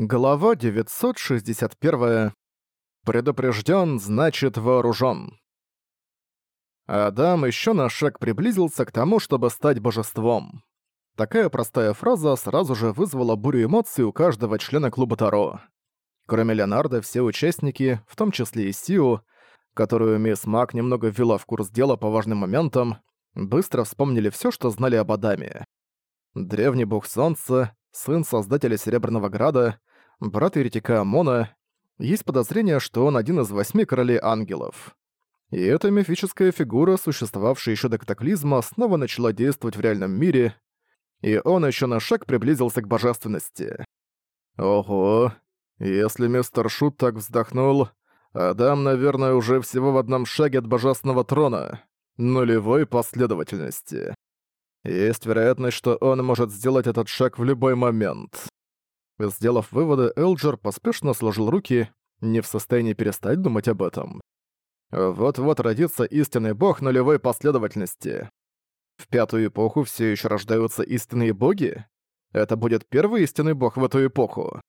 Глава 961. Предупрежден, значит вооружен. Адам еще на шаг приблизился к тому, чтобы стать божеством. Такая простая фраза сразу же вызвала бурю эмоций у каждого члена клуба Таро. Кроме Леонардо, все участники, в том числе и Сиу, которую мисс Мак немного ввела в курс дела по важным моментам, быстро вспомнили все, что знали об Адаме. Древний бог Солнца, сын создателя Серебряного Града, брат еретика Амона, есть подозрение, что он один из восьми королей ангелов. И эта мифическая фигура, существовавшая еще до катаклизма, снова начала действовать в реальном мире, и он еще на шаг приблизился к божественности. Ого, если мистер Шут так вздохнул, Адам, наверное, уже всего в одном шаге от божественного трона, нулевой последовательности. Есть вероятность, что он может сделать этот шаг в любой момент. Сделав выводы, Элджер поспешно сложил руки, не в состоянии перестать думать об этом. Вот-вот родится истинный бог нулевой последовательности. В пятую эпоху все еще рождаются истинные боги? Это будет первый истинный бог в эту эпоху.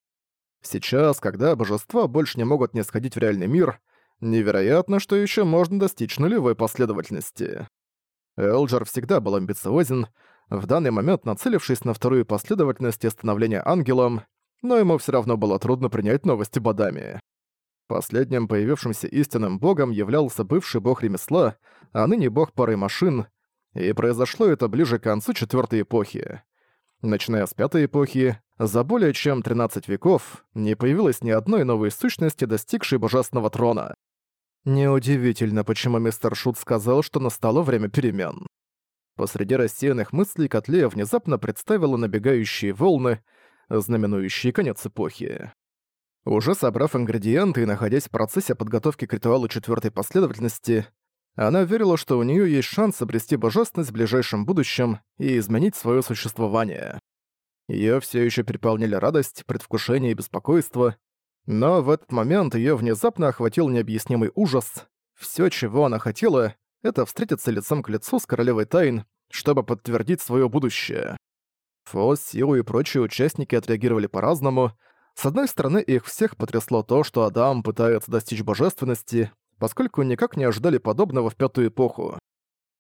Сейчас, когда божества больше не могут не сходить в реальный мир, невероятно, что еще можно достичь нулевой последовательности. Элджер всегда был амбициозен, в данный момент нацелившись на вторую последовательность и ангелом, но ему все равно было трудно принять новости Бадами. Последним появившимся истинным богом являлся бывший бог ремесла, а ныне бог пары машин, и произошло это ближе к концу четвертой эпохи. Начиная с пятой эпохи, за более чем 13 веков не появилось ни одной новой сущности, достигшей божественного трона. Неудивительно, почему мистер Шут сказал, что настало время перемен. Посреди рассеянных мыслей Котлея внезапно представила набегающие волны, знаменующие конец эпохи. Уже собрав ингредиенты и находясь в процессе подготовки к ритуалу четвертой последовательности, она верила, что у нее есть шанс обрести божественность в ближайшем будущем и изменить свое существование. Ее все еще переполняли радость, предвкушение и беспокойство, но в этот момент ее внезапно охватил необъяснимый ужас. Все, чего она хотела, это встретиться лицом к лицу с королевой тайн, чтобы подтвердить свое будущее. Фо, Сиру и прочие участники отреагировали по-разному. С одной стороны, их всех потрясло то, что Адам пытается достичь божественности, поскольку никак не ожидали подобного в пятую эпоху.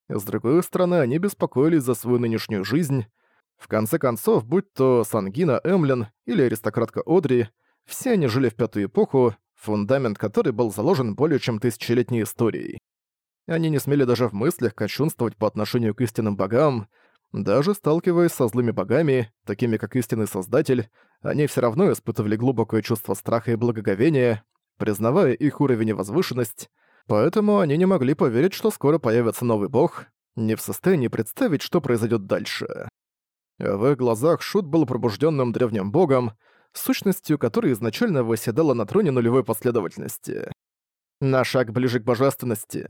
С другой стороны, они беспокоились за свою нынешнюю жизнь. В конце концов, будь то Сангина Эмлин или аристократка Одри, все они жили в пятую эпоху, фундамент которой был заложен более чем тысячелетней историей. Они не смели даже в мыслях кощунствовать по отношению к истинным богам, даже сталкиваясь со злыми богами, такими как истинный Создатель, они все равно испытывали глубокое чувство страха и благоговения, признавая их уровень и возвышенность, поэтому они не могли поверить, что скоро появится новый бог, не в состоянии представить, что произойдет дальше. В их глазах Шут был пробужденным древним богом, сущностью, которая изначально восседала на троне нулевой последовательности. На шаг ближе к божественности.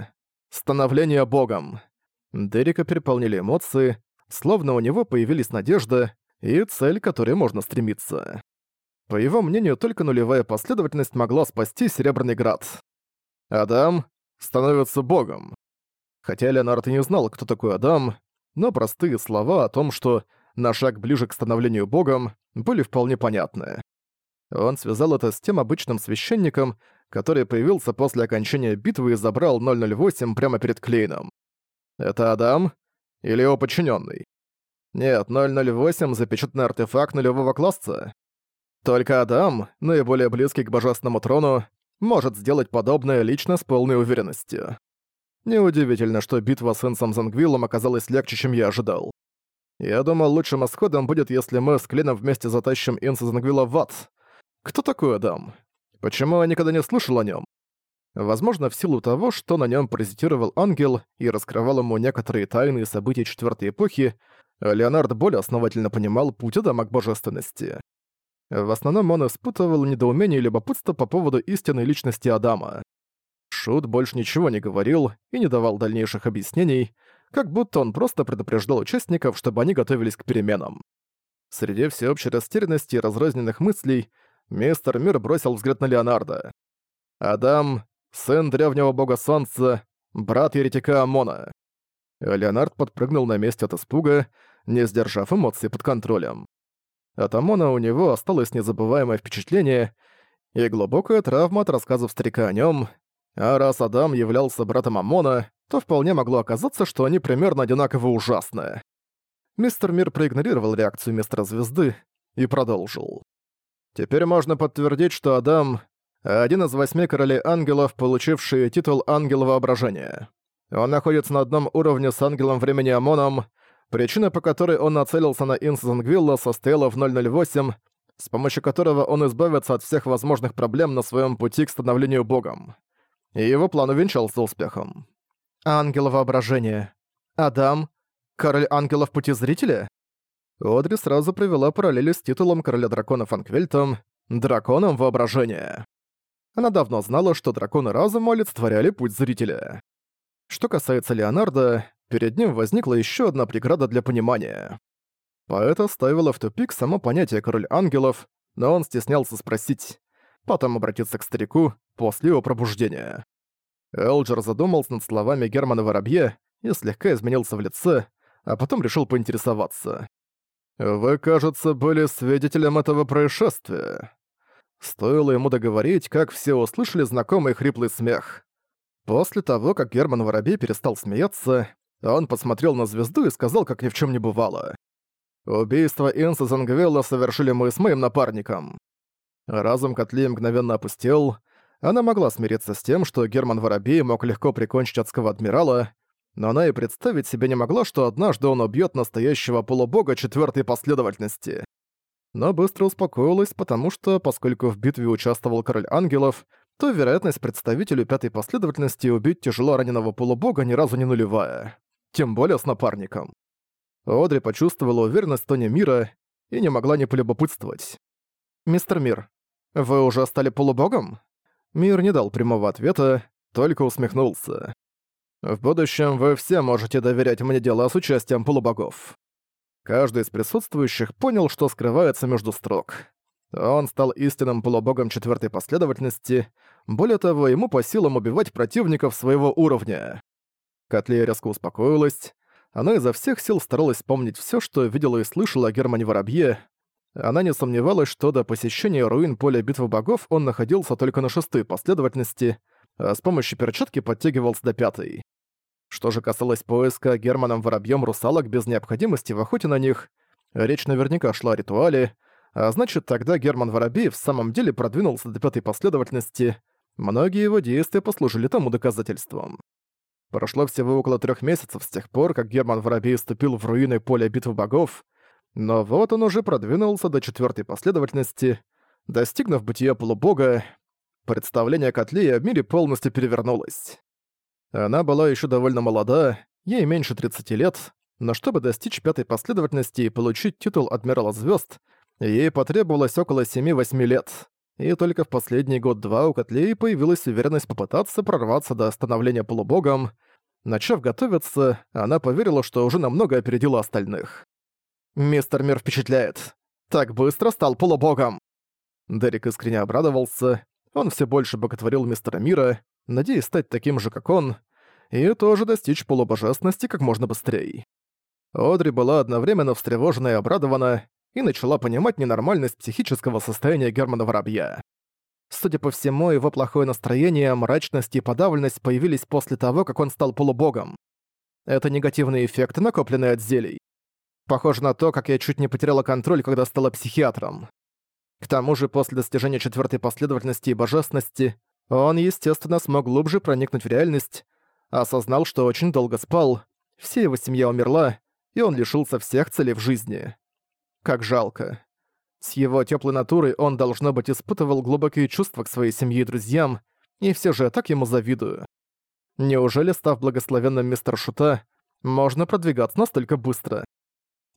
Становление богом. Дерека переполнили эмоции, словно у него появились надежда и цель, к которой можно стремиться. По его мнению, только нулевая последовательность могла спасти Серебряный Град. Адам становится богом. Хотя Леонард и не знал, кто такой Адам, но простые слова о том, что «на шаг ближе к становлению богом» были вполне понятны. Он связал это с тем обычным священником, который появился после окончания битвы и забрал 008 прямо перед Клейном. Это Адам, или его подчиненный. Нет, 008 — запечатанный артефакт нулевого класса. Только Адам, наиболее близкий к божественному трону, может сделать подобное лично с полной уверенностью. Неудивительно, что битва с Инсом Зангвиллом оказалась легче, чем я ожидал. Я думал, лучшим исходом будет, если мы с Кленом вместе затащим Инса Зангвилла в ад. Кто такой Адам? Почему я никогда не слышал о нем? возможно, в силу того, что на нем паразитировал ангел и раскрывал ему некоторые тайные события Четвертой Эпохи, Леонард более основательно понимал путь Адама божественности. В основном он испытывал недоумение и любопытство по поводу истинной личности Адама. Шут больше ничего не говорил и не давал дальнейших объяснений, как будто он просто предупреждал участников, чтобы они готовились к переменам. Среди всеобщей растерянности и разрозненных мыслей мистер Мир бросил взгляд на Леонардо. Адам сын древнего бога солнца, брат еретика Амона. Леонард подпрыгнул на месте от испуга, не сдержав эмоции под контролем. От Амона у него осталось незабываемое впечатление и глубокая травма от рассказов старика о нем. А раз Адам являлся братом Амона, то вполне могло оказаться, что они примерно одинаково ужасны. Мистер Мир проигнорировал реакцию мистера Звезды и продолжил. Теперь можно подтвердить, что Адам один из восьми королей ангелов, получивший титул «Ангел воображения». Он находится на одном уровне с ангелом времени Амоном. Причина, по которой он нацелился на Инсзангвилла, состояла в 008, с помощью которого он избавится от всех возможных проблем на своем пути к становлению богом. И его план увенчался успехом. Ангел воображения. Адам, король ангелов пути зрителя? Одри сразу провела параллели с титулом короля драконов Анквельтом «Драконом воображения». Она давно знала, что драконы разума олицетворяли путь зрителя. Что касается Леонардо, перед ним возникла еще одна преграда для понимания. Поэта ставила в тупик само понятие «король ангелов», но он стеснялся спросить, потом обратиться к старику после его пробуждения. Элджер задумался над словами Германа Воробье и слегка изменился в лице, а потом решил поинтересоваться. «Вы, кажется, были свидетелем этого происшествия?» Стоило ему договорить, как все услышали знакомый хриплый смех. После того, как Герман Воробей перестал смеяться, он посмотрел на звезду и сказал, как ни в чем не бывало. «Убийство Инса Зангвелла совершили мы с моим напарником». Разум Котли мгновенно опустел. Она могла смириться с тем, что Герман Воробей мог легко прикончить адского адмирала, но она и представить себе не могла, что однажды он убьет настоящего полубога четвертой последовательности но быстро успокоилась, потому что, поскольку в битве участвовал король ангелов, то вероятность представителю пятой последовательности убить тяжело раненого полубога ни разу не нулевая. Тем более с напарником. Одри почувствовала уверенность в тоне мира и не могла не полюбопытствовать. «Мистер Мир, вы уже стали полубогом?» Мир не дал прямого ответа, только усмехнулся. «В будущем вы все можете доверять мне дела с участием полубогов». Каждый из присутствующих понял, что скрывается между строк. Он стал истинным полубогом четвертой последовательности, более того, ему по силам убивать противников своего уровня. Котлея резко успокоилась. Она изо всех сил старалась вспомнить все, что видела и слышала о Германе Воробье. Она не сомневалась, что до посещения руин поля битвы богов он находился только на шестой последовательности, а с помощью перчатки подтягивался до пятой. Что же касалось поиска Германом Воробьём русалок без необходимости в охоте на них, речь наверняка шла о ритуале, а значит тогда Герман Воробей в самом деле продвинулся до пятой последовательности, многие его действия послужили тому доказательством. Прошло всего около трех месяцев с тех пор, как Герман Воробей вступил в руины поля битвы богов, но вот он уже продвинулся до четвертой последовательности, достигнув бытия полубога, представление Котлея в мире полностью перевернулось. Она была еще довольно молода, ей меньше 30 лет, но чтобы достичь пятой последовательности и получить титул Адмирала Звезд, ей потребовалось около 7-8 лет. И только в последний год-два у Котлеи появилась уверенность попытаться прорваться до становления полубогом. Начав готовиться, она поверила, что уже намного опередила остальных. «Мистер Мир впечатляет. Так быстро стал полубогом!» Дерек искренне обрадовался. Он все больше боготворил Мистера Мира, надеясь стать таким же, как он, и тоже достичь полубожественности как можно быстрее. Одри была одновременно встревожена и обрадована, и начала понимать ненормальность психического состояния Германа Воробья. Судя по всему, его плохое настроение, мрачность и подавленность появились после того, как он стал полубогом. Это негативные эффекты, накопленные от зелий. Похоже на то, как я чуть не потеряла контроль, когда стала психиатром. К тому же, после достижения четвертой последовательности и божественности, он, естественно, смог глубже проникнуть в реальность осознал, что очень долго спал, вся его семья умерла, и он лишился всех целей в жизни. Как жалко. С его теплой натурой он, должно быть, испытывал глубокие чувства к своей семье и друзьям, и все же так ему завидую. Неужели, став благословенным мистер Шута, можно продвигаться настолько быстро?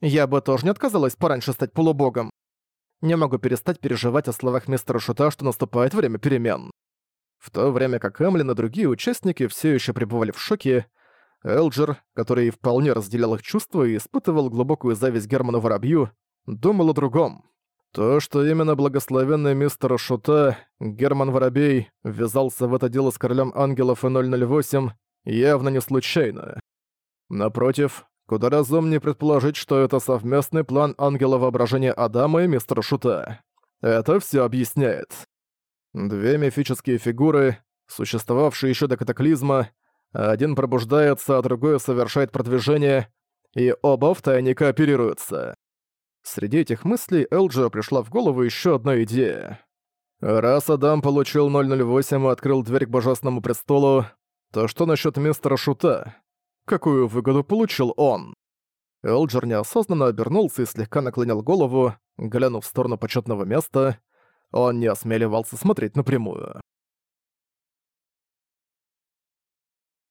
Я бы тоже не отказалась пораньше стать полубогом. Не могу перестать переживать о словах мистера Шута, что наступает время перемен. В то время как Эмлин и другие участники все еще пребывали в шоке, Элджер, который вполне разделял их чувства и испытывал глубокую зависть Герману Воробью, думал о другом. То, что именно благословенный мистер Шута, Герман Воробей, ввязался в это дело с королем ангелов и 008, явно не случайно. Напротив, куда разумнее предположить, что это совместный план ангела воображения Адама и мистера Шута. Это все объясняет. Две мифические фигуры, существовавшие еще до катаклизма, один пробуждается, а другой совершает продвижение, и оба втайне кооперируются. Среди этих мыслей Элджио пришла в голову еще одна идея. Раз Адам получил 008 и открыл дверь к Божественному Престолу, то что насчет мистера Шута? Какую выгоду получил он? Элджер неосознанно обернулся и слегка наклонил голову, глянув в сторону почетного места — он не осмеливался смотреть напрямую.